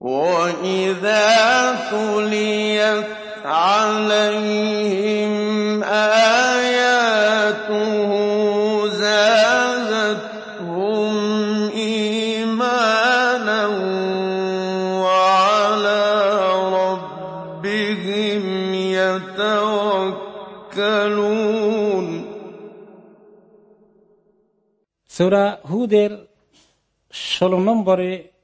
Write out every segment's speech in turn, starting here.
وَإِذَا تُلِيَتْ عَلَيْهِمْ آيَاتُهُ زَادَتْهُمْ إِيمَانًا وَعَلَىٰ رَبِّهِمْ يَتَوَكَّلُونَ সুরা হুদের ষোলো নম্বরে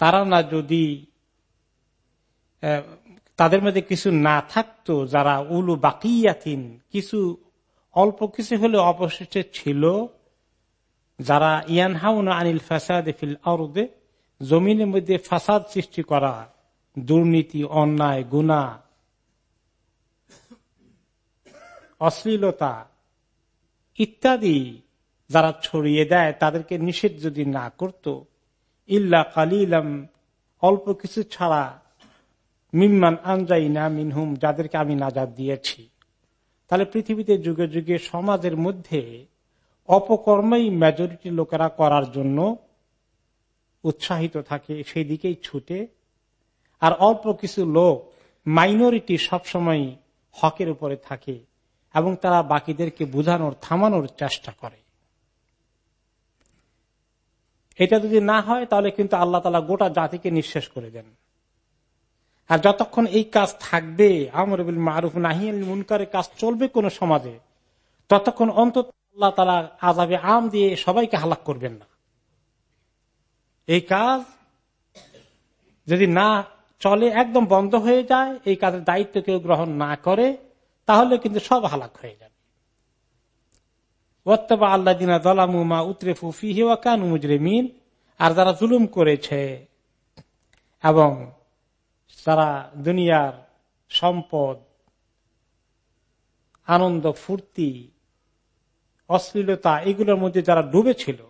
তারা না যদি তাদের মধ্যে কিছু না থাকতো, যারা উলু বাকিয়াতিন, কিছু, অল্প কিছু হলে অবশিষ্ট ছিল, যারা ইয়ানহাউন আনিল ফাসাদ ফিল আরদে, জমিনের মধ্যে ফাসাদ সৃষ্টি করা, দুর্নীতি, অন্যায় গুণা অশ্লীলতা ইত্যাদি যারা ছড়িয়ে দেয়, তাদেরকে নিষেধ যদি না করত ইল্লা কালিলাম, অল্প কিছু ছাড়া মিম্মান আনজাই না মিনহুম, যাদেরকে আমি নাজাদ দিয়েছি। তাহলে পৃথিবীতে যুগে যুগে সমাজের মধ্যে অপকর্মই মেজরিটি লোকেরা করার জন্য উৎসাহিত থাকে, সেই দিকেই ছুটে। আর অল্প কিছু লোক মাইনরিটি সবসময় হকের উপরে থাকে এবং তারা বাকিদেরকে বুঝানোর, থামানোর চেষ্টা করে। এটা যদি না হয়, তাহলে কিন্তু আল্লাহ তালা গোটা জাতিকে নিঃশেষ করে দেন। আর যতক্ষণ এই কাজ থাকবে, আমর মারুফ নাহিয়াল মুনকারের কাজ চলবে কোন সমাজে, ততক্ষণ অন্তত আল্লাহ তালা আজাবে আম দিয়ে সবাইকে হালাক করবেন না। এই কাজ যদি না চলে, একদম বন্ধ হয়ে যায়, এই কাজের দায়িত্ব কেউ গ্রহণ না করে, তাহলে কিন্তু সব হালাক হয়ে যাবে। ওত্তবা আল্লাহ দিনা দলামুমা উতরে ফুফি হেওয়া কানু মুজরেমিন আর যারা জুলুম করেছে এবং তারা দুনিয়ার সম্পদ, আনন্দ, ফুর্তি, অশ্লীলতা এগুলোর মধ্যে যারা ডুবেছিল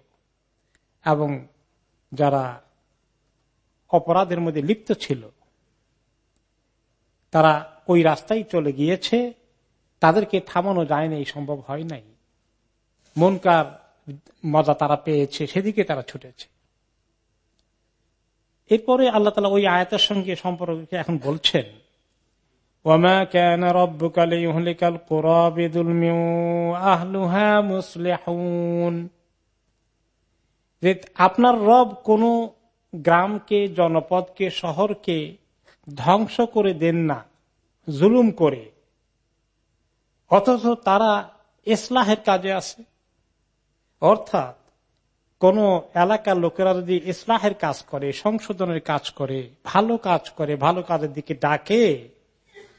এবং যারা অপরাধের মধ্যে লিপ্ত ছিল, তারা ওই রাস্তায় চলে গিয়েছে, তাদেরকে থামানো যায় না এই সম্ভব হয় নাই। মনকার মজা তারা পেয়েছে, সেদিকে তারা ছুটেছে। এরপরে আল্লাহ তালা ওই আয়াতের সঙ্গে সম্পর্কে এখন বলছেন আপনার রব কোন গ্রামকে, জনপদকে, শহরকে ধ্বংস করে দেন না, জুলুম করে। অথচ তারা ইসলাহের কাজে আছে। অর্থাৎ, কোন এলাকার লোকেরা যদি ইসলাহের কাজ করে, সংশোধনের কাজ করে, ভালো কাজ করে, ভালো কাজের দিকে ডাকে,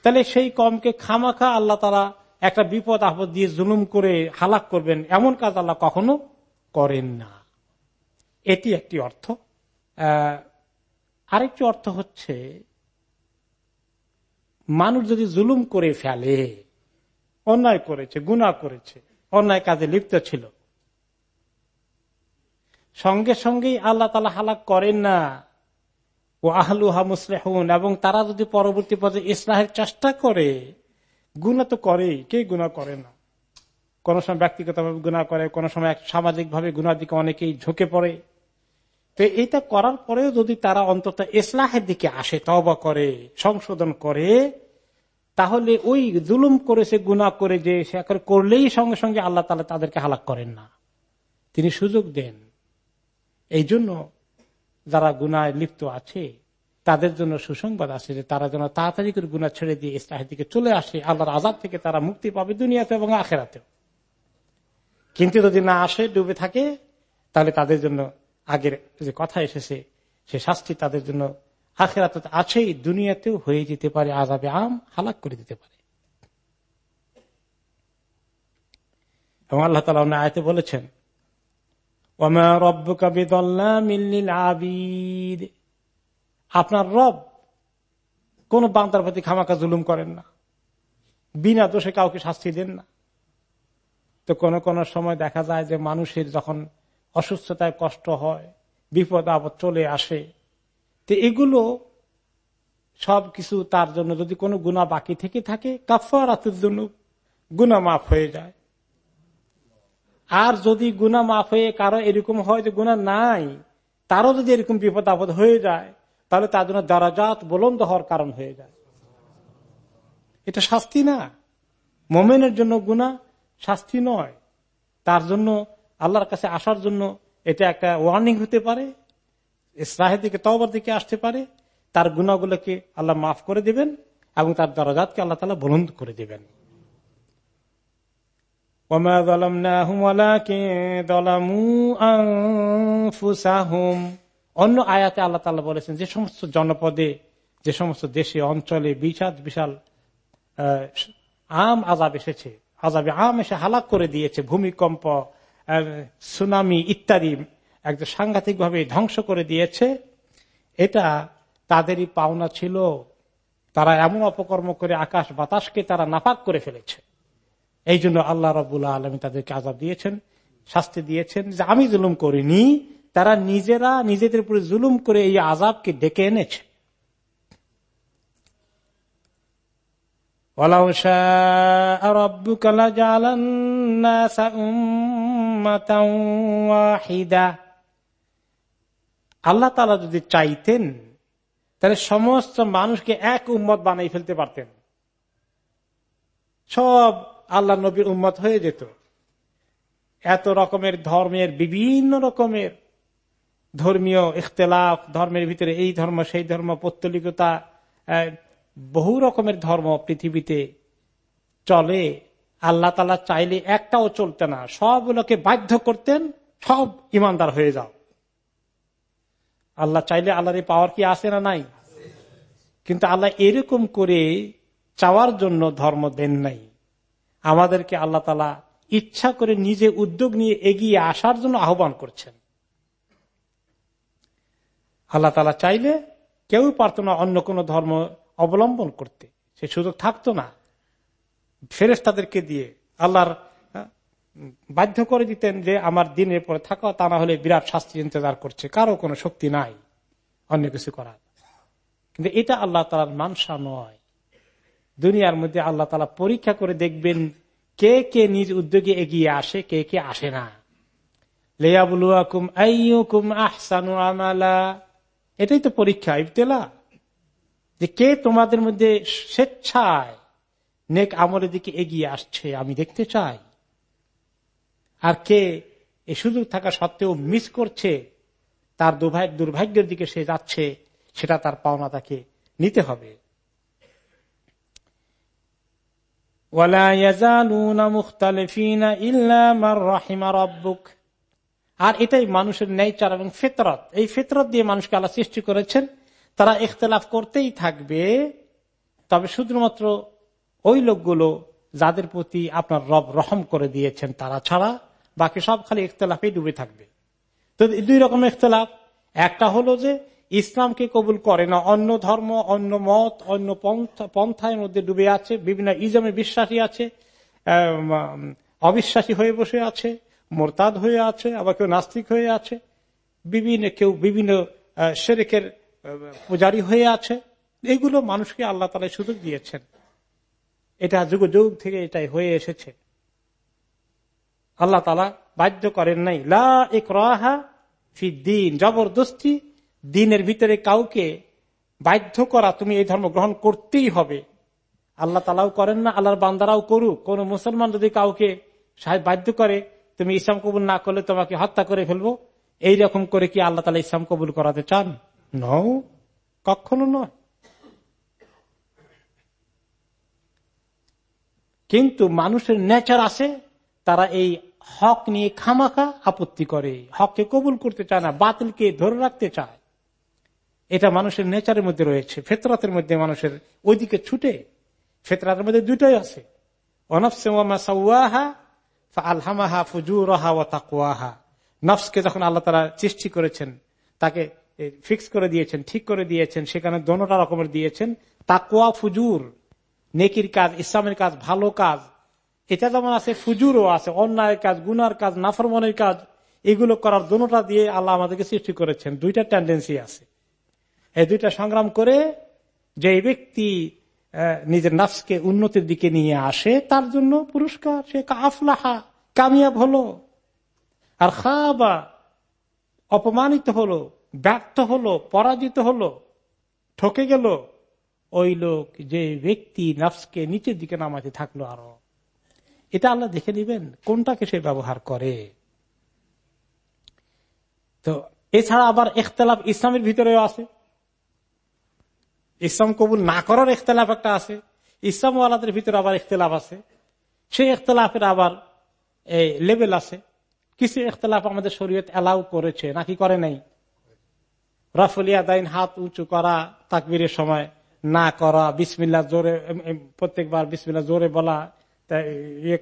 তাহলে সেই কমকে খামাখা আল্লাহ তারা একটা বিপদ আপদ দিয়ে জুলুম করে হালাক করবেন, এমন কাজ আল্লাহ কখনো করেন না। এটি একটি অর্থ। আরেকটি অর্থ হচ্ছে, মানুষ যদি জুলুম করে ফেলে, অন্যায় করেছে গুণা করেছে, অন্যায় কাজে লিপ্ত ছিল সঙ্গে সঙ্গেই আল্লাহ তালা হালাক করেন না। ও আহলুহা মুসলেহুন, এবং তারা যদি পরবর্তী পর্যায়ে ইসলাহের চেষ্টা করে গুণা তো করে কে গুণা করে না? কোন সময় ব্যক্তিগতভাবে গুণা করে, কোন সময় সামাজিক ভাবে গুণার দিকে অনেকেই ঝুঁকে পড়ে। তো এইটা করার পরেও যদি তারা অন্তত ইসলাহের দিকে আসে তবা করে, সংশোধন করে, তাহলে ওই জুলুম করেছে গুণা করে যে সে করলেই সঙ্গে সঙ্গে আল্লাহ তালা তাদেরকে হালাক করেন না। তিনি সুযোগ দেন। এই জন্য যারা গুনায় লিপ্ত আছে, তাদের জন্য সুসংবাদ আছে যে তারা যেন তাড়াতাড়ি করে গুণা ছেড়ে দিয়ে ইসলাহের দিকে চলে আসে, আল্লাহর আজাদ থেকে তারা মুক্তি পাবে দুনিয়াতে এবং আখেরাতেও। কিন্তু যদি না আসে, ডুবে থাকে, তাহলে তাদের জন্য আগের যে কথা এসেছে, সে শাস্তি তাদের জন্য আখেরাত আছেই, দুনিয়াতেও হয়ে যেতে পারে আজাবে আম হালাক করে দিতে পারে। এবং আল্লাহ তালা আয়তে বলেছেন আপনার রব কোন বান্দার প্রতি খামাকা জুলুম করেন না। বিনা দোষে কাউকে শাস্তি দেন না। তো কোন কোন সময় দেখা যায় যে মানুষের যখন অসুস্থতায় কষ্ট হয়, বিপদ আপদ চলে আসে, তো এগুলো সব কিছু তার জন্য যদি কোনো গুণা বাকি থেকে থাকে কাফারাতুর জন্য গুণা মাফ হয়ে যায়। আর যদি গুণা মাফ হয়ে কারও এরকম হয় যে গুণা নাই, তারও যদি এরকম বিপদ আপদ হয়ে যায়, তাহলে তার জন্য দারাজাত বলন্দ হওয়ার কারণ হয়ে যায়। এটা শাস্তি না। মোমেনের জন্য গুণা শাস্তি নয়। তার জন্য আল্লাহর কাছে আসার জন্য এটা একটা ওয়ার্নিং হতে পারে, ইসলাহের দিকে তবার দিকে আসতে পারে। তার গুণাগুলোকে আল্লাহ মাফ করে দেবেন এবং তার দরজাতকে আল্লাহ তালা বলন্দ করে দিবেন। অন্য আয়াতে আল্লাহ তালা বলেছেন, যে সমস্ত জনপদে, যে সমস্ত দেশে, অঞ্চলে বিশাল বিশাল আম আজাব এসেছে। আজাবে আম এসে হালাক করে দিয়েছে, ভূমিকম্প সুনামি ইত্যাদি একদম সাংঘাতিক ভাবে ধ্বংস করে দিয়েছে। এটা তাদেরই পাওনা ছিল। তারা এমন অপকর্ম করে আকাশ বাতাসকে তারা নাপাক করে ফেলেছে। এই জন্য আল্লাহ রবুল্লাহ আলমী তাদেরকে আজাব দিয়েছেন, শাস্তি দিয়েছেন যে আমি জুলুম করিনি, তারা নিজেরা নিজেদের উপরে জুলুম করে এই আজাবকে ডেকে এনেছে। আল্লাহ তালা যদি চাইতেন, তাহলে সমস্ত মানুষকে এক উম্মত বানাই ফেলতে পারতেন। সব আল্লাহ নবীর উম্মত হয়ে যেত। এত রকমের ধর্মের, বিভিন্ন রকমের ধর্মীয় ইখতলাফ, ধর্মের ভিতরে এই ধর্ম, সেই ধর্ম, পত্তলিকতা বহু রকমের ধর্ম পৃথিবীতে চলে। আল্লাহ তালা চাইলে একটাও চলতে না। সবগুলোকে বাধ্য করতেন, সব ইমানদার হয়ে যাও। আল্লাহ চাইলে আল্লাহর পাওয়ার কি আসে না নাই? কিন্তু আল্লাহ এরকম করে চাওয়ার জন্য ধর্ম দেন নাই। আমাদেরকে আল্লাহ তালা ইচ্ছা করে নিজে উদ্যোগ নিয়ে এগিয়ে আসার জন্য আহ্বান করছেন। আল্লাহ তালা চাইলে কেউ পারত না অন্য কোন ধর্ম অবলম্বন করতে। সে সুযোগ থাকতো না। ফেরেস তাদেরকে দিয়ে আল্লাহর বাধ্য করে দিতেন যে আমার দিনের পরে থাকা, তা না হলে বিরাট শাস্তি ইন্তজার করছে। কারও কোনো শক্তি নাই। অন্য কিছু করার। কিন্তু এটা আল্লাহ তালার মানসা নয়। দুনিয়ার মধ্যে আল্লাহ তালা পরীক্ষা করে দেখবেন কে কে নিজ উদ্যোগে এগিয়ে আসে, কে কে আসে না। এটাই তো পরীক্ষা, ইবতেলা। যে কে তোমাদের মধ্যে স্বেচ্ছায় নেক আমলের দিকে এগিয়ে আসছে, আমি দেখতে চাই। আর কে এ সুযোগ থাকা সত্ত্বেও মিস করছে, তার দুর্ভাগ্যের দিকে সে যাচ্ছে, সেটা তার পাওনা তাকে নিতে হবে। আর এটাই মানুষের নেচার এবং ফেতরত। এই ফেতরত দিয়ে মানুষকে আল্লাহ সৃষ্টি করেছেন। তারা ইখতলাফ করতেই থাকবে। তবে শুধুমাত্র ওই লোকগুলো যাদের প্রতি আপনার রব রহম করে দিয়েছেন, তারা ছাড়া বাকি সব খালি ইখতলাফেই ডুবে থাকবে। তো দুই রকম ইখতলাফ। একটা হলো যে ইসলামকে কবুল করে না। অন্য ধর্ম, অন্য মত, অন্য পন্থায় মধ্যে ডুবে আছে, বিভিন্ন ইজমে বিশ্বাসী আছে অবিশ্বাসী হয়ে বসে আছে, মোরতাদ হয়ে আছে, আবার কেউ নাস্তিক হয়ে আছে, বিভিন্ন কেউ বিভিন্ন শেরেকের পূজারী হয়ে আছে। এগুলো মানুষকে আল্লাহ তালা সুযোগ দিয়েছেন। এটা যুগ যুগ থেকে এটাই হয়ে এসেছে। আল্লাহ তালা বাধ্য করেন নাই। লা এক রাহা ফি দিন। জবরদস্তি দিনের ভিতরে কাউকে বাধ্য করা তুমি এই ধর্ম গ্রহণ করতেই হবে। আল্লাহ তালাও করেন না, আল্লাহর বান্দারাও করুক। কোন মুসলমান যদি কাউকে সাহেব বাধ্য করে, তুমি ইসলাম কবুল না করলে তোমাকে হত্যা করে ফেলব, এই রকম করে কি আল্লাহ তালা ইসলাম কবুল করাতে চান? ন কখনো নয়। কিন্তু মানুষের নেচার আছে, তারা এই হক নিয়ে খামাখা আপত্তি করে। হককে কবুল করতে চায় না, বাতিলকে ধরে রাখতে চায়। এটা মানুষের নেচারের মধ্যে রয়েছে, ফেতরাতের মধ্যে মানুষের ওইদিকে ছুটে, ফেতরাতের মধ্যে দুটোই আছে। নফসকে যখন আল্লাহ তারা সৃষ্টি করেছেন, তাকে ফিক্স করে দিয়েছেন, ঠিক করে দিয়েছেন, সেখানে দোনোটা রকমের দিয়েছেন। তাকুয়া ফুজুর, নেকির কাজ, ইসলামের কাজ, ভালো কাজ। এটা যেমন আছে, ফুজুরও আছে, অন্যায়ের কাজ, গুনার কাজ, নাফরমনের কাজ, এগুলো করার দোনোটা দিয়ে আল্লাহ আমাদেরকে সৃষ্টি করেছেন। দুইটা টেন্ডেন্সি আছে। এই দুইটা সংগ্রাম করে যে ব্যক্তি নিজের নাফসকে উন্নতির দিকে নিয়ে আসে, তার জন্য পুরস্কার। সে কাফলাহা কামিয়াব হলো। আর খাবা, অপমানিত হলো, ব্যর্থ হলো, পরাজিত হলো, ঠকে গেল। ওই লোক, যে ব্যক্তি নফসকে নিচের দিকে নামাতে থাকল আরও। এটা আল্লাহ দেখে নিবেন কোনটাকে সে ব্যবহার করে। তো এছাড়া আবার এখতলাফ ইসলামের ভিতরেও আছে। ইসলাম কবুল না করার ইখতলাফ একটা আছে ইসলাম আলাদের ভিতরে আবার ইখতলাফ আছে। সেই ইখতলাফের আবার এই লেভেল আছে। কিছু ইখতলাফ আমাদের শরীয়ত অ্যালাউ করেছে নাকি করে নাই? রফলিয়া দাইন হাত উঁচু করা তাকবিরের সময় না করা বিসমিল্লা জোরে প্রত্যেকবার বিসমিল্লা জোরে বলা ইয়ে,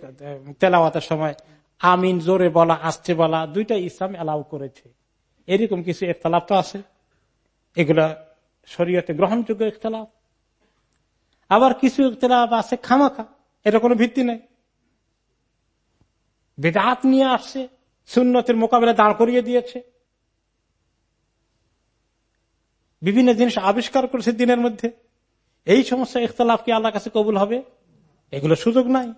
তেলাওয়াতের সময় আমিন জোরে বলা আসছে বলা দুইটা ইসলাম অ্যালাউ করেছে। এরকম কিছু ইখতলাফ তো আছে। এগুলা শরীয়তে গ্রহণযোগ্য ইখতলাফ। আবার কিছু ইখতলাফ আছে খামাখা, এটা কোনো ভিত্তি নেই। বেদাত নিয়ে আসছে, সুন্নতের মোকাবেলা দাঁড় করিয়ে দিয়েছে। বিভিন্ন জিনিস আবিষ্কার করেছে দিনের মধ্যে। এই সমস্ত ইখতলাফ কি আল্লাহ কাছে কবুল হবে? এগুলো সুযোগ নাই।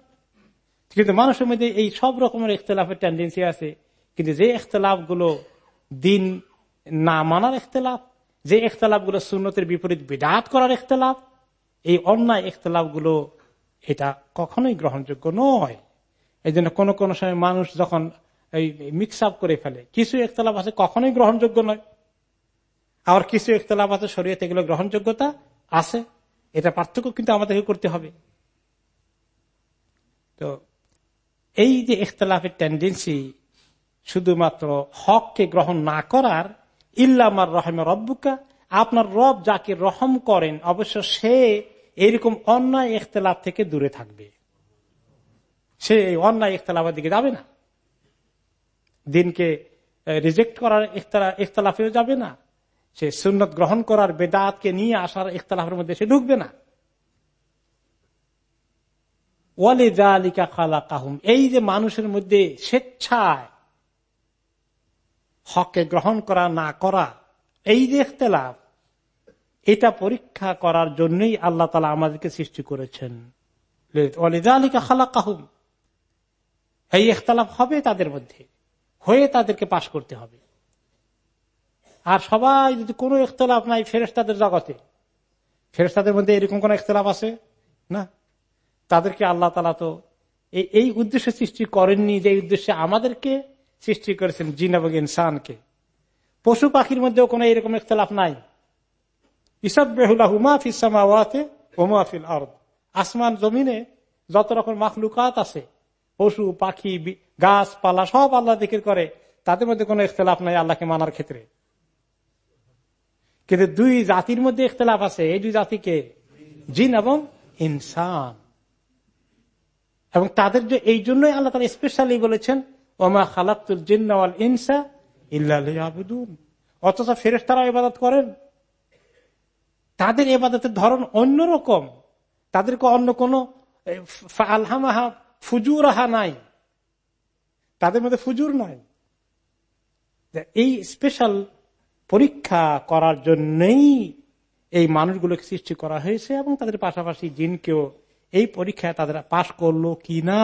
কিন্তু মানুষের মধ্যে এই সব রকমের ইখতলাফের টেন্ডেন্সি আছে। কিন্তু যে ইখতলাফগুলো দিন না মানার ইখতলাফ যে ইখতলাফগুলো সুন্নতের বিপরীত বিদাত করার ইখতলাফ, এই অন্যায় ইখতলাফগুলো এটা কখনোই গ্রহণযোগ্য নয়। এই জন্য কোনো কোনো সময় মানুষ যখন এই মিক্স আপ করে ফেলে, কিছু ইখতলাফ আছে কখনোই গ্রহণযোগ্য নয়। আবার কিছু ইখতলাফ আছে শরীয়তে এগুলো গ্রহণযোগ্যতা আছে, এটা পার্থক্য কিন্তু আমাদেরকে করতে হবে। তো এই যে ইখতলাফের টেন্ডেন্সি শুধুমাত্র হককে গ্রহণ না করার ইল্লামার রহমে রব্বুকা, আপনার রব যাকে রহম করেন, অবশ্য সে এরকম অন্যায় ইখতলাফ থেকে দূরে থাকবে। সে অন্যায় ইখতলাফের দিকে যাবে না। দিনকে রিজেক্ট করার ইখতলাফেও যাবে না। সে সুন্নত গ্রহণ করার বেদাতকে নিয়ে আসার ইখতলাফের মধ্যে সে ঢুকবে না। ওয়ালে জালিকা খালা কাহুম এই যে মানুষের মধ্যে স্বেচ্ছায় হকে গ্রহণ করা, না করা, এই যে ইখতলাফ, এটা পরীক্ষা করার জন্যই আল্লাহ তালা আমাদেরকে সৃষ্টি করেছেন। এই ইখতলাফ হবে তাদের মধ্যে, হয়ে তাদেরকে পাশ করতে হবে। আর সবাই যদি কোনো ইখতলাফ নাই ফেরেস্তাদের জগতে ফেরেস্তাদের মধ্যে এরকম কোন ইখতলাফ আছে? না। তাদেরকে আল্লাহ তালা তো এই উদ্দেশ্যে সৃষ্টি করেননি যে উদ্দেশ্যে আমাদেরকে সৃষ্টি করেছেন জিন এবং ইনসানকে। পশু পাখির মধ্যেও কোন এরকম ইখতলাফ নাই। আসমান, জমিনে যত রকম মাখলুকাত আছে, পশু, পাখি গাছপালা, সব আল্লাহ দিকের করে, তাদের মধ্যে কোনো ইখতলাফ নাই আল্লাহকে মানার ক্ষেত্রে। কিন্তু দুই জাতির মধ্যে ইখতলাফ আছে, এই দুই জাতিকে জিন এবং ইনসান। এবং তাদের এই জন্যই আল্লাহ তারা স্পেশালি বলেছেন ওমা খালাকুল জিন্নাওয়াল ইনসা ইবুদুন অথচ ফেরেস তারা ইবাদত করেন। তাদের এবাদতের ধরন অন্যরকম। তাদেরকে অন্য কোন আলহামাহা ফুজুর আহা নাই। তাদের মধ্যে ফুজুর নাই। এই স্পেশাল পরীক্ষা করার জন্যই এই মানুষগুলোকে সৃষ্টি করা হয়েছে এবং তাদের পাশাপাশি জিনকেও এই পরীক্ষায় তাদের পাশ করল কি না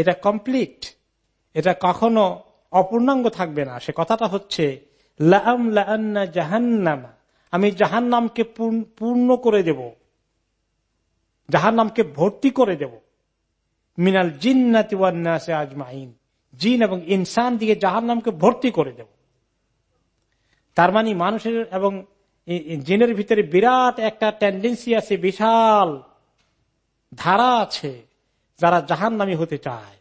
এটা কমপ্লিট এটা কখনো অপূর্ণাঙ্গ থাকবে না। সে কথাটা হচ্ছে লাম জাহান্নামা। আমি জাহান নামকে পূর্ণ করে দেব। জাহান নামকে ভর্তি করে দেব। মিনাল জিন্নাতি আজমাইন। জিন এবং ইনসান দিয়ে জাহান নামকে ভর্তি করে দেব। তার মানে মানুষের এবং জিনের ভিতরে বিরাট একটা টেন্ডেন্সি আছে, বিশাল ধারা আছে। যারা জাহান নামি হতে চায়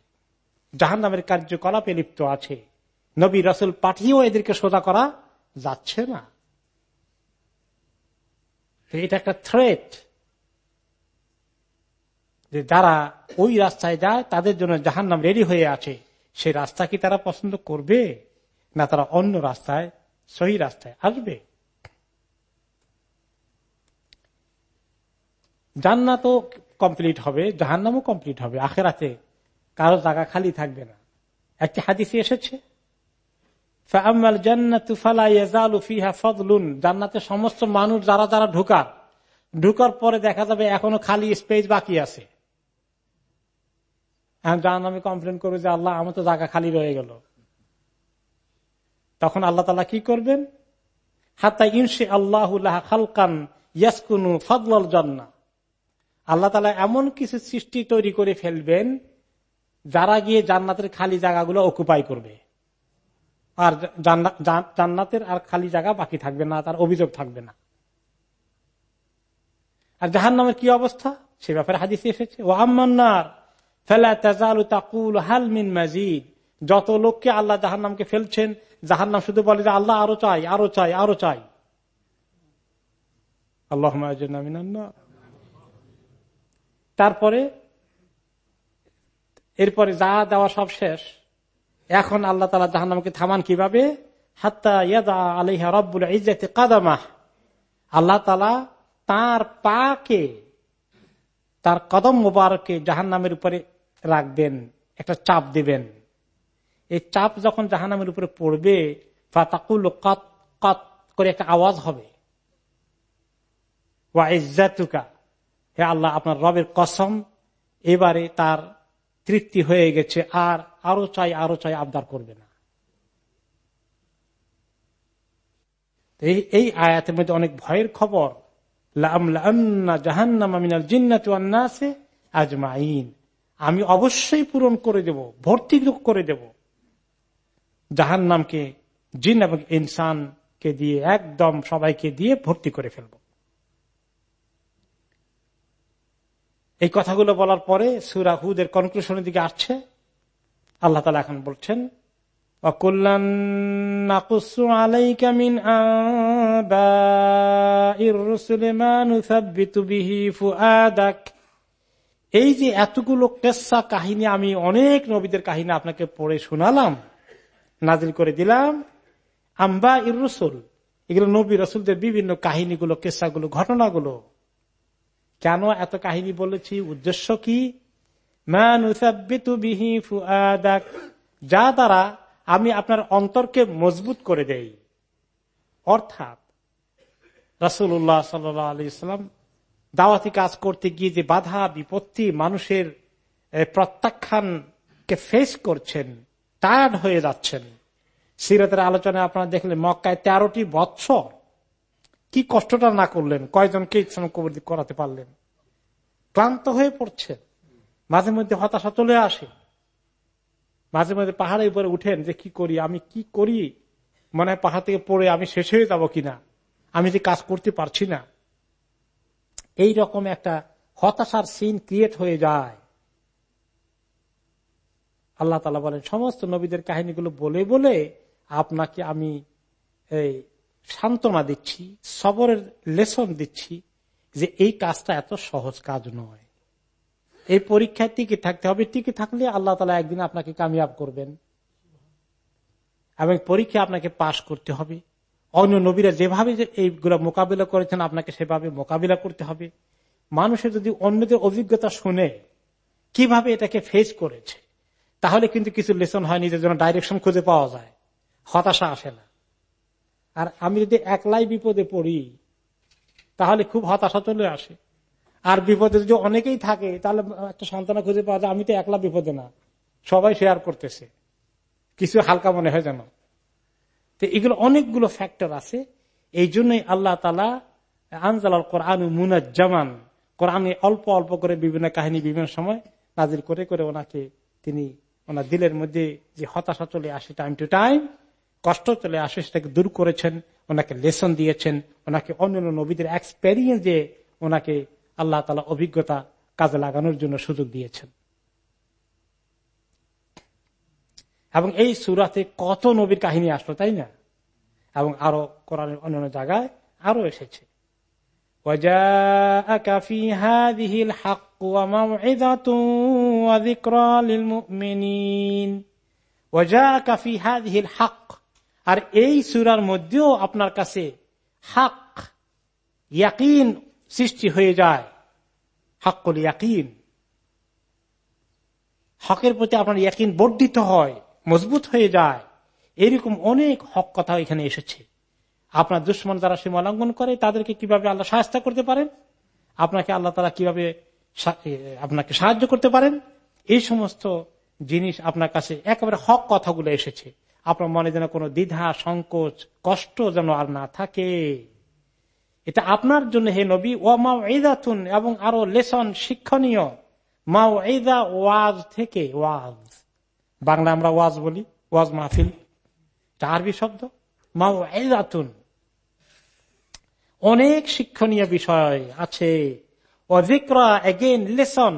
জাহান নামের কার্যকলাপে লিপ্ত আছে, নবী রসুল পাঠিয়েও এদেরকে সোজা করা যাচ্ছে না। এটা একটা থ্রেট যে যারা ওই রাস্তায় যায়, তাদের জন্য জাহান নাম রেডি হয়ে আছে। সেই রাস্তা কি তারা পছন্দ করবে? না তারা অন্য রাস্তায়, সহি রাস্তায় আসবে? জান্নাতও কমপ্লিট হবে, জাহান্নামও কমপ্লিট হবে, আখেরাতে কারও জায়গা খালি থাকবে না। একটি হাদিসে এসেছে জান্নাতে সমস্ত মানুষ যারা যারা ঢুকার ঢুকার পরে দেখা যাবে এখনও খালি স্পেস বাকি আছে। জাহান আমি কমপ্লেন করব যে, আল্লাহ, আমার তো জায়গা খালি রয়ে গেল। তখন আল্লাহ তালা কি করবেন? হাত্তা ইনসে আল্লাহ খালকান ইয়াসকুনু ফদল জন্না আল্লাহ তালা এমন কিছু সৃষ্টি তৈরি করে ফেলবেন, যারা গিয়ে জান্নাতের খালি জায়গাগুলো অকুপাই করবে। আর জান্নাতের আর খালি জায়গা বাকি থাকবে না, তার অভিযোগ থাকবে না। আর জাহান নামের কি অবস্থা? সে ব্যাপারে হাদিসে এসেছে। ও আম্মান্নার ফেলা তাজালু তাকুল হালমিন মাজিদ। যত লোককে আল্লাহ জাহান নামকে ফেলছেন জাহান নাম শুধু বলে যে আল্লাহ আরও চাই আরও চাই আরও চাই। আল্লাহ তারপরে, এরপরে যা দেওয়া সব শেষ, এখন আল্লাহ তালা জাহান্নামকে থামান কীভাবে? হাত্তা ইয়াদা আলহা রব্বুল ইজাতে কাদামাহ। আল্লাহ তালা তার পাকে, তার কদম মোবারকে জাহান নামের উপরে রাখবেন, একটা চাপ দিবেন। এই চাপ যখন জাহান নামের উপরে পড়বে, ফাতাকুল কত করে একটা আওয়াজ হবে। ওয়া ইজাতুকা হে আল্লাহ, আপনার রবের কসম, এবারে তার তৃপ্তি হয়ে গেছে, আর আরও চাই আরও চাই আবদার করবে না। এই আয়াতের মধ্যে অনেক ভয়ের খবর আমি অবশ্যই পূরণ করে দেব, ভর্তি করে দেব। জাহান নামকে জিন এবং ইনসানকে দিয়ে, একদম সবাইকে দিয়ে ভর্তি করে ফেলব। এই কথাগুলো বলার পরে সুরাহুদের কনক্লুশনের দিকে আসছে। আল্লাহ তালা এখন বলছেন এই যে এতগুলো কেসা কাহিনী আমি অনেক নবীদের কাহিনী আপনাকে পড়ে শোনালাম, নাজিল করে দিলাম। আম্বা ইর রসুল, এগুলো নবী রসুলদের বিভিন্ন কাহিনীগুলো, কেসাগুলো, ঘটনাগুলো কেন এত কাহিনী বলেছি? উদ্দেশ্য কি? যা দ্বারা আমি আপনার অন্তরকে মজবুত করে দেই। অর্থাৎ রাসুল্লাহ সাল্লাম দাওয়াতি কাজ করতে গিয়ে যে বাধা, বিপত্তি মানুষের প্রত্যাখ্যানকে ফেস করছেন টায়ার্ড হয়ে যাচ্ছেন। সিরাতের আলোচনায় আপনারা দেখলেন মক্কায় তেরোটি বৎসর কি কষ্টটা না করলেন? কয়জনকে ইসলাম কবর করাতে পারলেন? ক্লান্ত হয়ে পড়ছে। মাঝে মধ্যে হতাশা চলে আসে। মাঝে মাঝে পাহাড়ের উপরে উঠেন যে কি করি, আমি কি করি? মনে হয় পাহাড় থেকে পড়ে আমি শেষ হয়ে যাব কিনা? আমি যে কাজ করতে পারছি না। এই রকম একটা হতাশার সিন ক্রিয়েট হয়ে যায়। আল্লাহ তালা বলেন, সমস্ত নবীদের কাহিনীগুলো বলে বলে আপনাকে আমি এই সান্ত্বনা দিচ্ছি, সবরের লেসন দিচ্ছি যে এই কাজটা এত সহজ কাজ নয়। এই পরীক্ষায় টিকে থাকতে হবে। টিকে থাকলে আল্লাহ তালা একদিন আপনাকে কামিয়াব করবেন। এবং পরীক্ষা আপনাকে পাশ করতে হবে। অন্য নবীরা যেভাবে এইগুলো মোকাবিলা করেছেন, আপনাকে সেভাবে মোকাবিলা করতে হবে। মানুষের যদি অন্যদের অভিজ্ঞতা শুনে কীভাবে এটাকে ফেস করেছে, তাহলে কিন্তু কিছু লেসন হয়, নিজের জন্য ডাইরেকশন খুঁজে পাওয়া যায়। হতাশা আসে না। আর আমি যদি একলাই বিপদে পড়ি, তাহলে খুব হতাশা চলে আসে। আর বিপদে যদি অনেকেই থাকে, তাহলে একটা সন্তান খুঁজে পাওয়া যায়, আমি তো একলা বিপদে না। সবাই শেয়ার করতেছে। কিছু হালকা মনে হয় যেন। তো এগুলো অনেকগুলো ফ্যাক্টর আছে। এই জন্যই আল্লাহ তালা আনজাল কোরআন মুনাজ্জামান, কোরআনে অল্প অল্প করে বিভিন্ন কাহিনী বিভিন্ন সময় নাজির করে করে ওনাকে তিনি ওনার দিলের মধ্যে যে হতাশা চলে আসে টাইম টু টাইম কষ্ট চলে আসে সেটাকে দূর করেছেন, ওনাকে লেসন দিয়েছেন, ওনাকে অন্যান্য নবীদের এক্সপেরিয়েন্স দিয়ে ওনাকে আল্লাহ তালা অভিজ্ঞতা কাজে লাগানোর জন্য সুযোগ দিয়েছেন। এবং এই সুরাতে কত নবীর কাহিনী আসলো, তাই না? এবং আরও কোরআনের অন্যান্য জায়গায় আরও এসেছে। হক আর এই সুরার মধ্যেও আপনার কাছে হাক, ইয়াকিন সৃষ্টি হয়ে যায়। হাক্কল ইয়াকিন। হকের প্রতি আপনার ইয়াকিন বর্ধিত হয়, মজবুত হয়ে যায়। এরকম অনেক হক কথা এখানে এসেছে। আপনার দুশ্মন যারা সীমা লঙ্ঘন করে, তাদেরকে কীভাবে আল্লাহ সাহায্য করতে পারেন? আপনাকে আল্লাহ তারা কীভাবে আপনাকে সাহায্য করতে পারেন? এই সমস্ত জিনিস আপনার কাছে একেবারে হক কথাগুলো এসেছে। আপনার মনে যেন কোনো দ্বিধা, সংকোচ, কষ্ট যেন আর না থাকে। এটা আপনার জন্য হে নবী ও মাও এইদাতুন এবং আরও লেসন শিক্ষণীয় মাও এইদা ওয়াজ থেকে ওয়াজ। বাংলা আমরা ওয়াজ বলি, ওয়াজ মাহফিল। আরবি শব্দ মাও এইদাতুন অনেক শিক্ষণীয় বিষয় আছে। অধিকরা এগেন লেসন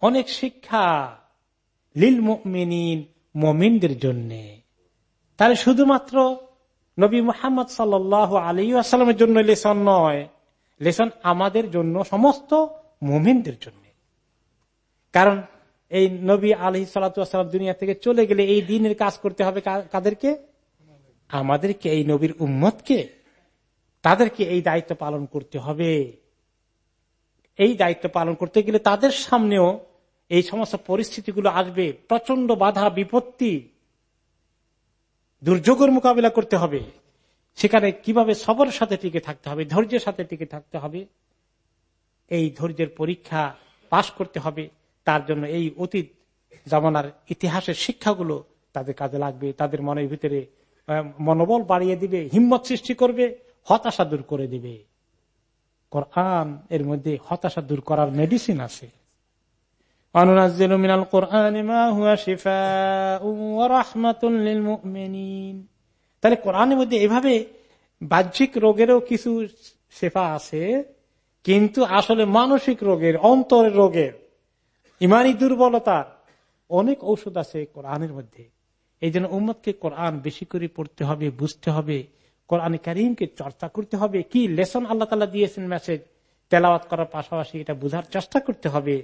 অনেক শিক্ষা। লিল মিনিন মমিনদের জন্য। তাহলে শুধুমাত্র নবী মোহাম্মদ সাল আলী আসালামের জন্য লেসন নয়, লেসন আমাদের জন্য সমস্ত মোমিনদের জন্য। কারণ এই নবী আলহি সাল্লাম দুনিয়া থেকে চলে গেলে এই দিনের কাজ করতে হবে কাদেরকে? আমাদেরকে, এই নবীর উম্মতকে। তাদেরকে এই দায়িত্ব পালন করতে হবে। এই দায়িত্ব পালন করতে গেলে তাদের সামনেও এই সমস্ত পরিস্থিতিগুলো আসবে প্রচণ্ড বাধা, বিপত্তি, দুর্যোগের মোকাবিলা করতে হবে। সেখানে কীভাবে সবর সাথে টিকে থাকতে হবে, ধৈর্যের সাথে টিকে থাকতে হবে, এই ধৈর্যের পরীক্ষা পাশ করতে হবে। তার জন্য এই অতীত জামানার ইতিহাসের শিক্ষাগুলো তাদের কাজে লাগবে, তাদের মনের ভিতরে মনোবল বাড়িয়ে দিবে, হিম্মত সৃষ্টি করবে, হতাশা দূর করে দিবে। কোরআন এর মধ্যে হতাশা দূর করার মেডিসিন আছে। তাহলে কোরআনের মধ্যে এভাবে বাহ্যিক রোগেরও কিছু শেফা আছে, কিন্তু আসলে মানসিক রোগের, অন্তরের রোগের, ইমানি দুর্বলতার অনেক ঔষধ আছে কোরআনের মধ্যে। এই জন্য উম্মদকে কোরআন বেশি করে পড়তে হবে, বুঝতে হবে, কোরআন করিমকে চর্চা করতে হবে, কি লেসন আল্লাহ তালা দিয়েছেন মেসেজ তেলাওয়াত করার পাশাপাশি এটা বোঝার চেষ্টা করতে হবে।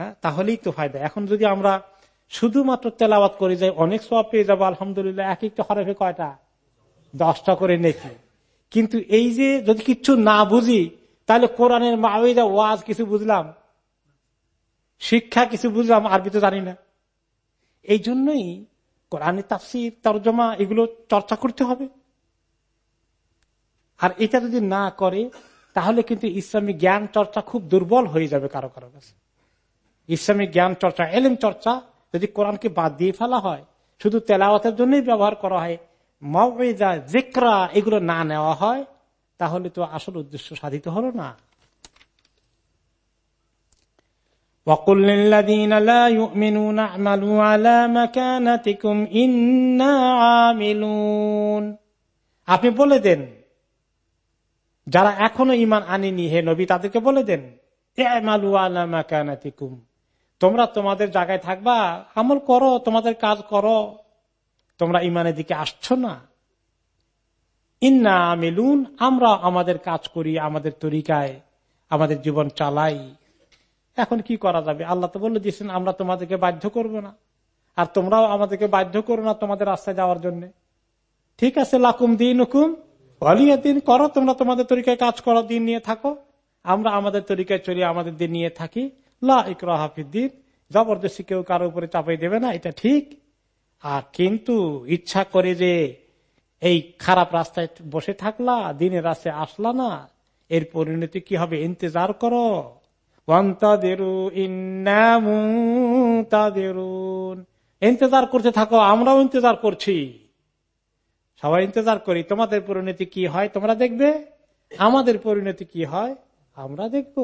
হ্যাঁ? তাহলেই তো ফায়দা। এখন যদি আমরা শুধুমাত্র তেলাওয়াত করে যাই অনেক সব পেয়ে যাব, আলহামদুলিল্লাহ, এক একটা হরফে কয়টা? দশটা করে নেকি। কিন্তু এই যে যদি কিচ্ছু না বুঝি, তাহলে কোরআনের মাওয়েদা ওয়াজ কিছু বুঝলাম? শিক্ষা কিছু বুঝলাম? আরবি তো জানি না। এই জন্যই কোরআনের তাফসির, তর্জমা, এগুলো চর্চা করতে হবে। আর এটা যদি না করে, তাহলে কিন্তু ইসলামী জ্ঞান চর্চা খুব দুর্বল হয়ে যাবে কারও কারও কাছে। ইসলামী জ্ঞান চর্চা, এলেম চর্চা যদি কোরআনকে বাদ দিয়ে ফেলা হয়, শুধু তেলাওয়াতের জন্যই ব্যবহার করা হয় মা জেকরা এগুলো না নেওয়া হয়, তাহলে তো আসল উদ্দেশ্য সাধিত হল না। আপনি বলে দেন, যারা এখনও ইমান আনিনি, হে নবী, তাদেরকে বলে দেন তোমরা তোমাদের জায়গায় থাকবা, আমল করো, তোমাদের কাজ করো। তোমরা ইমানের দিকে আসছো না। ইন্না আমিলুন, আমরা আমাদের কাজ করি, আমাদের তরিকায়, আমাদের জীবন চালাই। এখন কি করা যাবে? আল্লাহ তো বলে দিয়েছেন, আমরা তোমাদেরকে বাধ্য করব না। আর তোমরাও আমাদেরকে বাধ্য করো না তোমাদের রাস্তায় যাওয়ার জন্য। ঠিক আছে, লাকুম দিন হুকুম অলিয়া দিন, করো, তোমরা তোমাদের তরিকায় কাজ করো, দিন নিয়ে থাকো। আমরা আমাদের তরিকায় চলি, আমাদের দিন নিয়ে থাকি। লাফিদ্দিন জবরদস্তি কেউ কারও উপরে চাপাই দেবে না, এটা ঠিক। আর কিন্তু ইচ্ছা করে যে এই খারাপ রাস্তায় বসে থাকলা, দিনের রাস্তায় আসলা না, এর পরিণতি কি হবে? ইন্তজার করো। ইন্তজার করতে থাকো, আমরাও ইন্তজার করছি। সবাই ইন্তজার করি, তোমাদের পরিণতি কি হয় তোমরা দেখবে? আমাদের পরিণতি কি হয়? আমরা দেখব।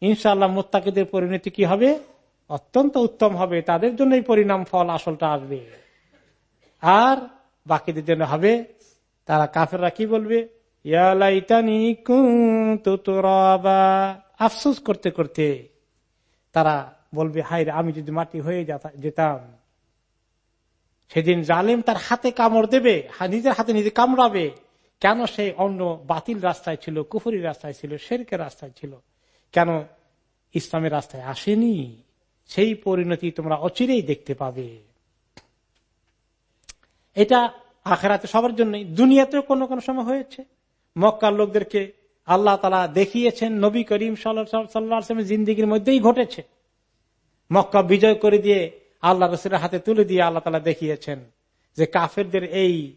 ইনশাল্লাহ মোত্তাকিদের পরিণতি কি হবে? অত্যন্ত উত্তম হবে। তাদের জন্য পরিণাম ফল আসলটা আসবে। আর বাকিদের জন্য হবে, তারা কাফেররা কি বলবে। আফসোস করতে করতে তারা বলবে হাই আমি যদি মাটি হয়ে যেতা- যেতাম, সেদিন জালেম তার হাতে কামড় দেবে নিজের হাতে নিজে কামড়াবে। কেন সে অন্য বাতিল রাস্তায় ছিল, কুফুরি রাস্তায় ছিল, শেরকের রাস্তায় ছিল? কেন ইসলামের রাস্তায় আসেনি? সেই পরিণতি তোমরা অচিরেই দেখতে পাবে। এটা আখেরাতে সবার জন্যই। দুনিয়াতেও কোনো কোনো সময় হয়েছে। মক্কার লোকদেরকে আল্লাহ তালা দেখিয়েছেন, নবী করিম সাল্লা জিন্দিগির মধ্যেই ঘটেছে। মক্কা বিজয় করে দিয়ে আল্লাহ রসুলের হাতে তুলে দিয়ে আল্লাহ তালা দেখিয়েছেন যে কাফেরদের এই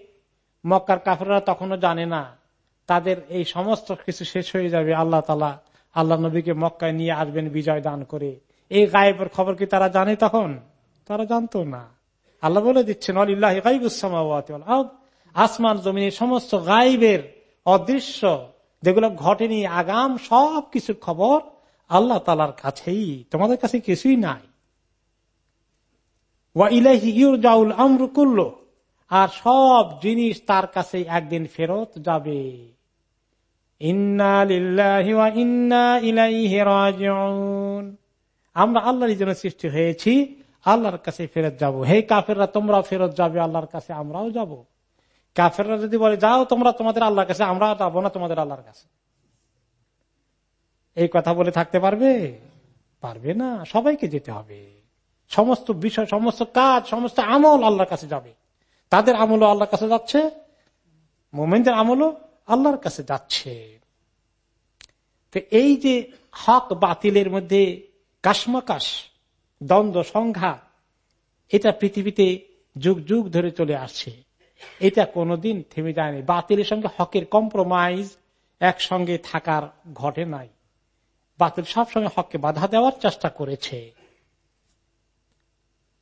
মক্কার কাফেররা তখনও জানে না। তাদের এই সমস্ত কিছু শেষ হয়ে যাবে আল্লাহ তালা আল্লাহ নবীকে মক্কায় নিয়ে আসবেন, বিজয় দান করে। এই গায়েবের খবর কি তারা জানে তখন? তারা জানতো না। আল্লাহ বলে দিচ্ছেন আসমান জমিনের সমস্ত গাইবের অদৃশ্য যেগুলো ঘটেনি, আগাম সব কিছুর খবর আল্লাহ তালার কাছেই। তোমাদের কাছে কিছুই নাই। ওয়া ইলাইহি ইউরজাউল আমরু কুল্লু। আর সব জিনিস তার কাছে একদিন ফেরত যাবে। আমরা আল্লাহর জন্য সৃষ্টি হয়েছি, আল্লাহর কাছে ফেরত যাব। হে কাফেররা তোমরা ফেরত যাবে, আল্লাহর কাছে আমরাও যাব। কাফেররা যদি বলে, যাও তোমরা তোমাদের আল্লাহর কাছে, আমরা যাব না তোমাদের আল্লাহর কাছে। এই কথা বলে থাকতে পারবে? পারবে না। সবাইকে যেতে হবে। সমস্ত বিষয়, সমস্ত কাজ, সমস্ত আমল আল্লাহর কাছে যাবে। তাদের আমলও আল্লাহর কাছে যাচ্ছে, মোমেনদের আমলও আল্লাহর কাছে যাচ্ছে। তো এই যে হক বাতিলের মধ্যে কাশমাকাশ, দ্বন্দ্ব, সংঘাত, এটা পৃথিবীতে যুগ যুগ ধরে চলে আসছে। এটা কোনোদিন থেমে যায়নি। বাতিলের সঙ্গে হকের কম্প্রোমাইজ একসঙ্গে থাকার ঘটে নাই। বাতিল সবসময় হককে বাধা দেওয়ার চেষ্টা করেছে।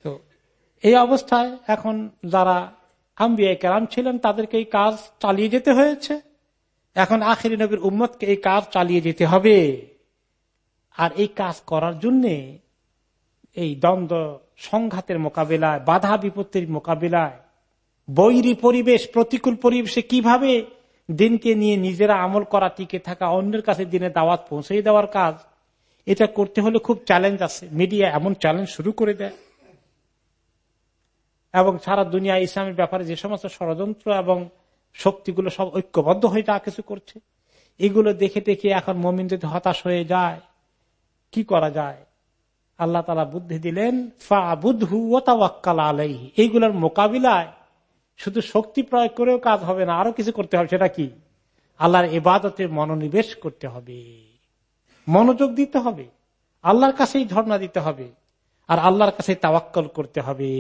তো এই অবস্থায় এখন যারা আম্বিয়া কেরাম ছিলেন, তাদেরকে এই কাজ চালিয়ে যেতে হয়েছে। এখন আখিরি নবীর উম্মতকে এই কাজ চালিয়ে যেতে হবে। আর এই কাজ করার জন্য এই দ্বন্দ্ব সংঘাতের মোকাবেলায়, বাধা বিপত্তির মোকাবেলায়, বৈরী পরিবেশ, প্রতিকূল পরিবেশে কীভাবে দিনকে নিয়ে নিজেরা আমল করা, টিকে থাকা, অন্যের কাছে দিনে দাওয়াত পৌঁছে দেওয়ার কাজ, এটা করতে হলে খুব চ্যালেঞ্জ আছে। মিডিয়া এমন চ্যালেঞ্জ শুরু করে দেয়। এবং সারা দুনিয়া ইসলামের ব্যাপারে যে সমস্ত ষড়যন্ত্র এবং শক্তিগুলো সব ঐক্যবদ্ধ হয়ে যা কিছু করছে, এগুলো দেখে দেখে এখন মমিন যদি হতাশ হয়ে যায়, কি করা যায়? আল্লাহ তালা বুদ্ধি দিলেন আলাইহি। এইগুলোর মোকাবিলায় শুধু শক্তি প্রয়োগ করেও কাজ হবে না, আরও কিছু করতে হবে, সেটা কি? আল্লাহর এবাদতে মনোনিবেশ করতে হবে, মনোযোগ দিতে হবে, আল্লাহর কাছেই ধর্ণা দিতে হবে, আর আল্লাহর কাছে তাওয়াক্কল করতে হবে।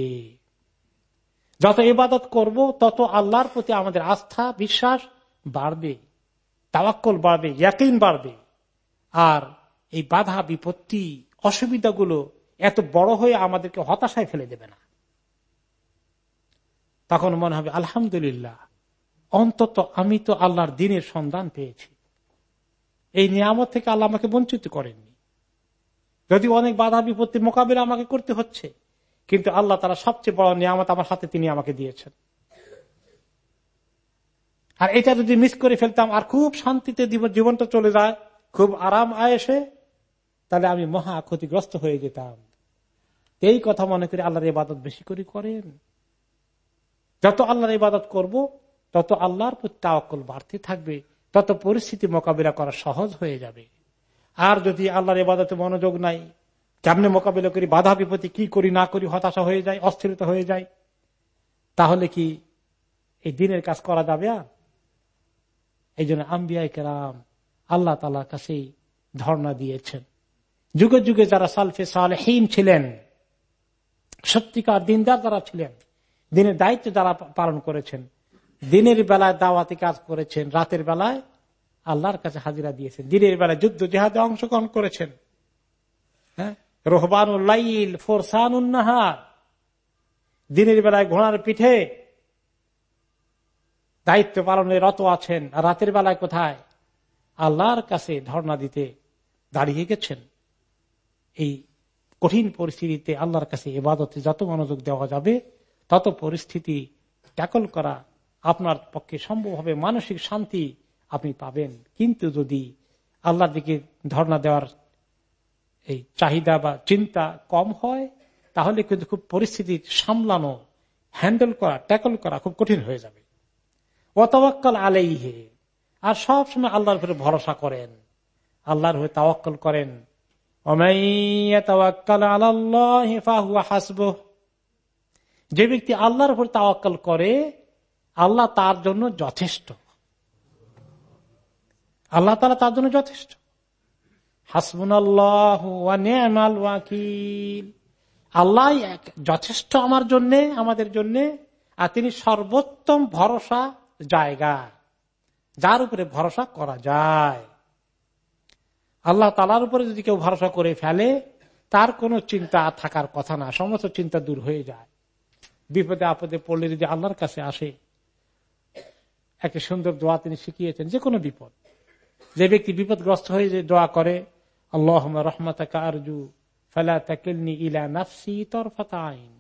যত ইবাদত করব, তত আল্লাহর প্রতি আমাদের আস্থা, বিশ্বাস বাড়বে, তাওয়াক্কল বাড়বে, ইয়াকিন বাড়বে। আর এই বাধা, বিপত্তি, অসুবিধাগুলো এত বড় হয়ে আমাদেরকে হতাশায় ফেলে দেবে না। তখন মনে হবে, আলহামদুলিল্লাহ, অন্তত আমি তো আল্লাহর দিনের সন্ধান পেয়েছি। এই নিয়ামত থেকে আল্লাহ আমাকে বঞ্চিত করেননি। যদি অনেক বাধা, বিপত্তির মোকাবিলা আমাকে করতে হচ্ছে কিন্তু আল্লাহ তারা সবচেয়ে বড় নিয়ামত আমার সাথে তিনি আমাকে দিয়েছেন। আর এটা যদি মিস করে ফেলতাম আর খুব শান্তিতে জীবনটা চলে যায়, খুব আরাম আয়েসে, তাহলে আমি মহা ক্ষতিগ্রস্ত হয়ে যেতাম। এই কথা মনে করি আল্লাহর ইবাদত বেশি করে করেন। যত আল্লাহর ইবাদত করব, তত আল্লাহর প্রতি তাওয়াক্কল বাড়তে থাকবে, তত পরিস্থিতি মোকাবিলা করা সহজ হয়ে যাবে। আর যদি আল্লাহর ইবাদতে মনোযোগ নাই কেমনে মোকাবিলা করি, বাধা বিপত্তি কি করি, না করি, হতাশা হয়ে যায়, অস্থিরতা হয়ে যায়। তাহলে কি এই দিনের কাজ করা যাবে আর? এই জন্য আম্বিয়াই কেরাম আল্লাহ তালা কাছেই ধর্ণা দিয়েছেন। যুগে যুগে যারা সালফে সালহীন ছিলেন, সত্যিকার দিনদার যারা ছিলেন, দিনের দায়িত্ব যারা পালন করেছেন, দিনের বেলায় দাওয়াতি কাজ করেছেন, রাতের বেলায় আল্লাহর কাছে হাজিরা দিয়েছেন, দিনের বেলায় যুদ্ধ জেহাদে অংশগ্রহণ করেছেন। হ্যাঁ? রোহবানুল্লাইল ফোরসানুন্নাহার দিনের বেলায় ঘোড়ার পিঠে দায়িত্ব পালনে রত আছেন রাতের বেলায় কোথায়? আল্লাহর কাছে ধর্ণা দিতে দাঁড়িয়ে গেছেন। এই কঠিন পরিস্থিতিতে আল্লাহর কাছে এবাদতে যত মনোযোগ দেওয়া যাবে, তত পরিস্থিতি ট্যাকল করা আপনার পক্ষে সম্ভব হবে। মানসিক শান্তি আপনি পাবেন। কিন্তু যদি আল্লাহর দিকে ধর্ণা দেওয়ার এই চাহিদা বা চিন্তা কম হয়, তাহলে কিন্তু খুব পরিস্থিতি সামলানো হ্যান্ডেল করা ট্যাকল করা খুব কঠিন হয়ে যাবে। অতবাক্কাল আলাইহে, আর সবসময় আল্লাহর উপরে ভরসা করেন। আল্লাহর হয়ে তাওয়াক্কল করেন। যে ব্যক্তি আল্লাহর উপর তাওয়াক্কাল করে, আল্লাহ তার জন্য যথেষ্ট। আল্লাহ তারা তার জন্য যথেষ্ট। হাসবুন আল্লাহ ওয়াকিল। আল্লাহ যথেষ্ট আমার জন্য, আমাদের জন্য, আর তিনি সর্বোত্তম ভরসা জায়গা, যার উপরে ভরসা করা যায়। আল্লাহ তালার উপরে যদি কেউ ভরসা করে ফেলে, তার কোনো চিন্তা থাকার কথা না, সমস্ত চিন্তা দূর হয়ে যায়। বিপদে আপদে পড়লে যদি আল্লাহর কাছে আসে একটা সুন্দর দোয়া তিনি শিখিয়েছেন যে কোনো বিপদ। যে ব্যক্তি বিপদগ্রস্ত হয়ে যে দোয়া করে আল্লাহ ইলা আইন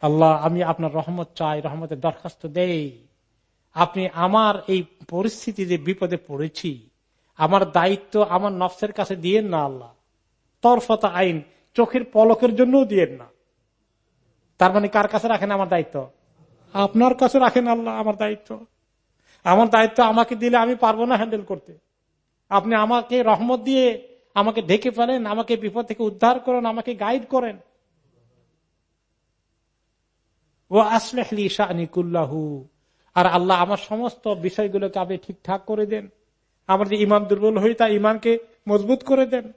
আল্লাহ আমি আপনার রহমত চাই, রহমতের দরখাস্ত দেই। আপনি আমার এই পরিস্থিতি যে বিপদে পড়েছি। আমার দায়িত্ব আমার নফসের কাছে দিয়েন না আল্লাহ। তরফতা আইন, চোখের পলকের জন্য দিয়েন না। তার মানে কার কাছে রাখেন আমার দায়িত্ব? আপনার কাছে রাখেন আল্লাহ আমার দায়িত্ব। আমার দায়িত্ব আমাকে দিলে আমি পারব না হ্যান্ডেল করতে। আপনি আমাকে রহমত দিয়ে আমাকে ঢেকে ফেলেন, আমাকে বিপদ থেকে উদ্ধার করেন, আমাকে গাইড করেন। ও আসলেহলি শাহনিকুল্লাহু আর আল্লাহ আমার সমস্ত বিষয়গুলোকে আপনি ঠিকঠাক করে দেন। আমার যে ইমান দুর্বল হয়ে তা ইমানকে মজবুত করে দেন।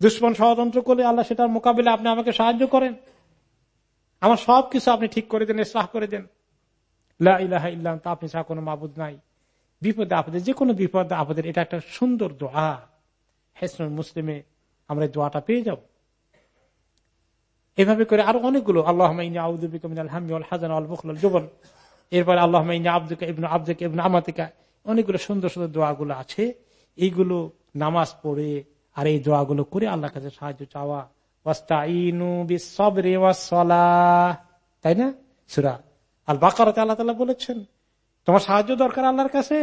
দুশ্মন ষড়যন্ত্র করলে আল্লাহ সেটার মোকাবিলা আপনি আমাকে সাহায্য করেন। আমার সব কিছু আপনি ঠিক করে দেন, ইসলাহ করে দেন। লাহ ইল্লাম তা আপনি ছাড়া কোনো মাবুদ নাই। বিপদে আপদে যে কোনো বিপদ আপদের, এটা একটা সুন্দর দোয়া। হেসন মুসলিমে আমরা দোয়াটা পেয়ে যাব। এভাবে করে আরও অনেকগুলো আল্লাহ আল্লাহ অনেকগুলো সুন্দর সুন্দর দোয়াগুলো আছে। এইগুলো নামাজ পড়ে আর এই দোয়াগুলো করে আল্লাহ কাছে সাহায্য চাওয়া। তাই না? সুরা আল বাকারতে আল্লাহ তালা বলেছেন, তোমার সাহায্য দরকার আল্লাহর কাছে?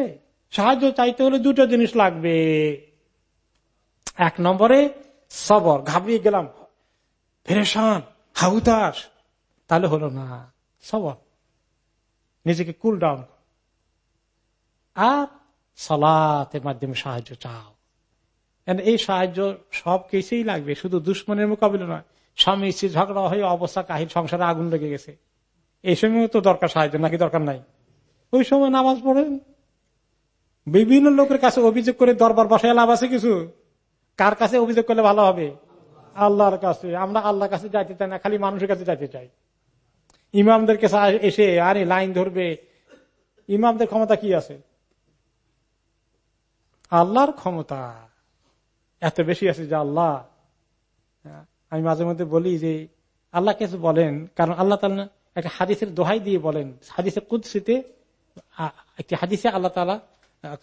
সাহায্য চাইতে হলে দুটো জিনিস লাগবে। এক নম্বরে সবর, ঘাবড়িয়ে গেলাম। ফেরেশান হাউতাস তাহলে হলো না, সবর। নিজেকে কুল ডাউন আর সলাতের মাধ্যমে সাহায্য চাও। এই সাহায্য সব কিছুই লাগবে, শুধু দুশ্মনের মোকাবিলা নয়। স্বামী স্ত্রী ঝগড়া হয়ে অবস্থা কাহির সংসারে আগুন লেগে গেছে। এই সময় তো দরকার সাহায্য, নাকি দরকার নাই? ওই সময় নামাজ পড়েন। বিভিন্ন লোকের কাছে অভিযোগ করে দরবার বসায় লাভ আছে কিছু? কার কাছে অভিযোগ করলে ভালো হবে? আল্লাহর কাছে। আমরা আল্লাহর কাছে যাইতে চাই না, খালি মানুষের কাছে যাইতে চাই। ইমামদের কাছে এসে আরে লাইন ধরবে। ইমামদের ক্ষমতা কি আছে? আল্লাহর ক্ষমতা এত বেশি আছে যে আল্লাহ আমি মাঝে মধ্যে বলি যে আল্লাহ কিছু বলেন, কারণ আল্লাহ তালা একটা হাদিসের দোহাই দিয়ে বলেন। হাদিসের কুদ্সিতে একটি হাদিসে আল্লাহ তালা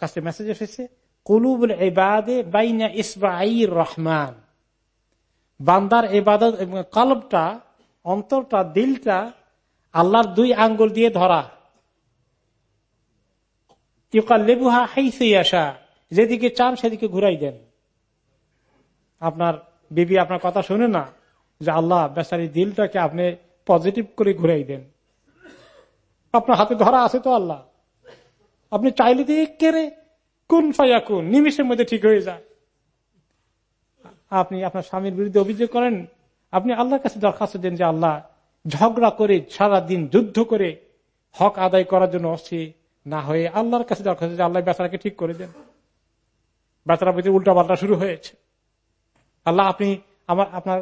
কাছে মেসেজ এসেছে। কুলুবুল এবাদে বাইনা ইসবাই রহমান বান্দার এবাদত কলবটা, অন্তরটা, দিলটা আল্লাহর দুই আঙ্গুল দিয়ে ধরা। ইউকাল লেবুহা হাইসেই আসা যেদিকে চান সেদিকে ঘুরাই দেন। আপনার বিবি আপনার কথা শুনে না যে আল্লাহ বেচারি দিলটাকে আপনি পজিটিভ করে ঘুরাই দেন। আপনার হাতে ধরা আছে তো আল্লাহ। আপনি চাইলে দিয়ে কেড়ে কোন ফাইয়া কোন নিমিশের মধ্যে ঠিক হয়ে যায়। আপনি আপনার স্বামীর বিরুদ্ধে অভিযোগ করেন, আপনি আল্লাহর কাছে দরখাস্ত দেন যে আল্লাহ ঝগড়া করে সারা দিন যুদ্ধ করে হক আদায় করার জন্য অস্থির না হয়ে আল্লাহর কাছে দরখাস্ত যে আল্লাহ বেচারাকে ঠিক করে দেন। বেচারা প্রতি উল্টা পাল্টা শুরু হয়েছে। আল্লাহ, আপনি আমার, আপনার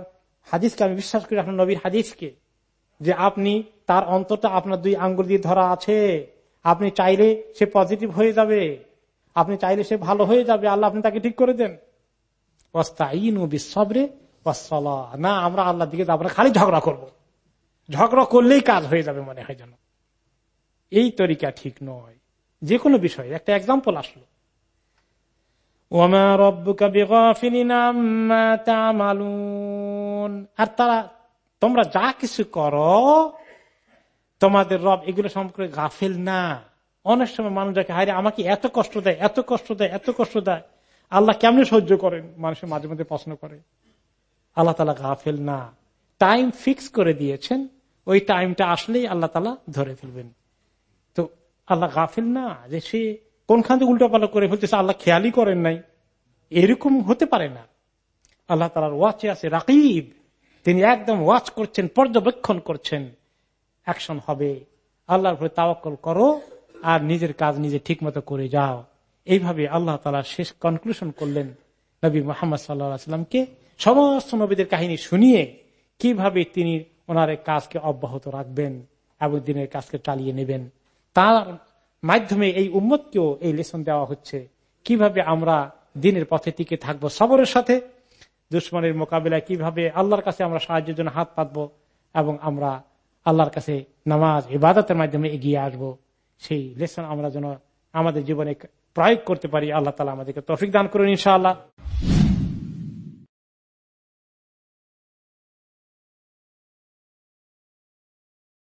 হাদিসকে আমি বিশ্বাস করি, আপনার নবীর হাদিসকে, যে আপনি তার অন্তরটা আপনার দুই আঙ্গুল দিয়ে ধরা আছে। আপনি চাইলে সে পজিটিভ হয়ে যাবে। আপনি চাইলে সে ভালো হয়ে যাবে। আল্লাহ আপনি তাকে ঠিক করে দেন। না, আমরা আল্লাহ দিকে আমরা খালি ঝগড়া করব। ঝগড়া করলেই কাজ হয়ে যাবে মনে হয় যেন। এই তরিকা ঠিক নয়। যে কোনো বিষয়ে। একটা এক্সাম্পল আসলো। আর তারা, তোমরা যা কিছু করো, তোমাদের রব এগুলো সম্পর্কে গাফিল না। অনেক সময় মানুষ দেখে হায় আমাকে এত কষ্ট দেয়, এত কষ্ট দেয়, এত কষ্ট দেয়। আল্লাহ কেমনে সহ্য করেন? মানুষের মাঝে মধ্যে প্রশ্ন করে। আল্লাহ তালা গাফেল না। টাইম ফিক্স করে দিয়েছেন। ওই টাইমটা আসলেই আল্লাহ তালা ধরে ফেলবেন। তো আল্লাহ গাফেল না যে সে কোনখান থেকে উল্টো পাল্টা করে ফেলতেছে, আল্লাহ খেয়ালই করেন নাই। এরকম হতে পারে না। আল্লাহ তালার ওয়াচে আছে, রাকিব। তিনি একদম ওয়াচ করছেন, পর্যবেক্ষণ করছেন। অ্যাকশন হবে। আল্লাহর উপরে তাওয়াক্কল করো। আর নিজের কাজ নিজে ঠিক মতো করে যাও। এইভাবে আল্লাহ তালা শেষ কনক্লুশন করলেন নবী মোহাম্মদ সাল্লাহামকে সমস্ত নবীদের কাহিনী শুনিয়ে কীভাবে তিনি ওনার কাজকে অব্যাহত রাখবেন এবং দিনের কাজকে চালিয়ে নেবেন। তার মাধ্যমে এই উম্মতকেও এই লেসন দেওয়া হচ্ছে। কীভাবে আমরা দিনের পথে টিকে থাকব সবরের সাথে, দুশ্মনের মোকাবিলায় কীভাবে আল্লাহর কাছে আমরা সাহায্যের জন্য হাত পাতবো এবং আমরা আল্লাহর কাছে নামাজ, ইবাদতের মাধ্যমে এগিয়ে আসব। সেই লেসন আমরা যেন আমাদের জীবনে প্রয়োগ করতে পারি। আল্লাহ তালা আমাদেরকে তফিক দান করুন ইনশাআল্লাহ।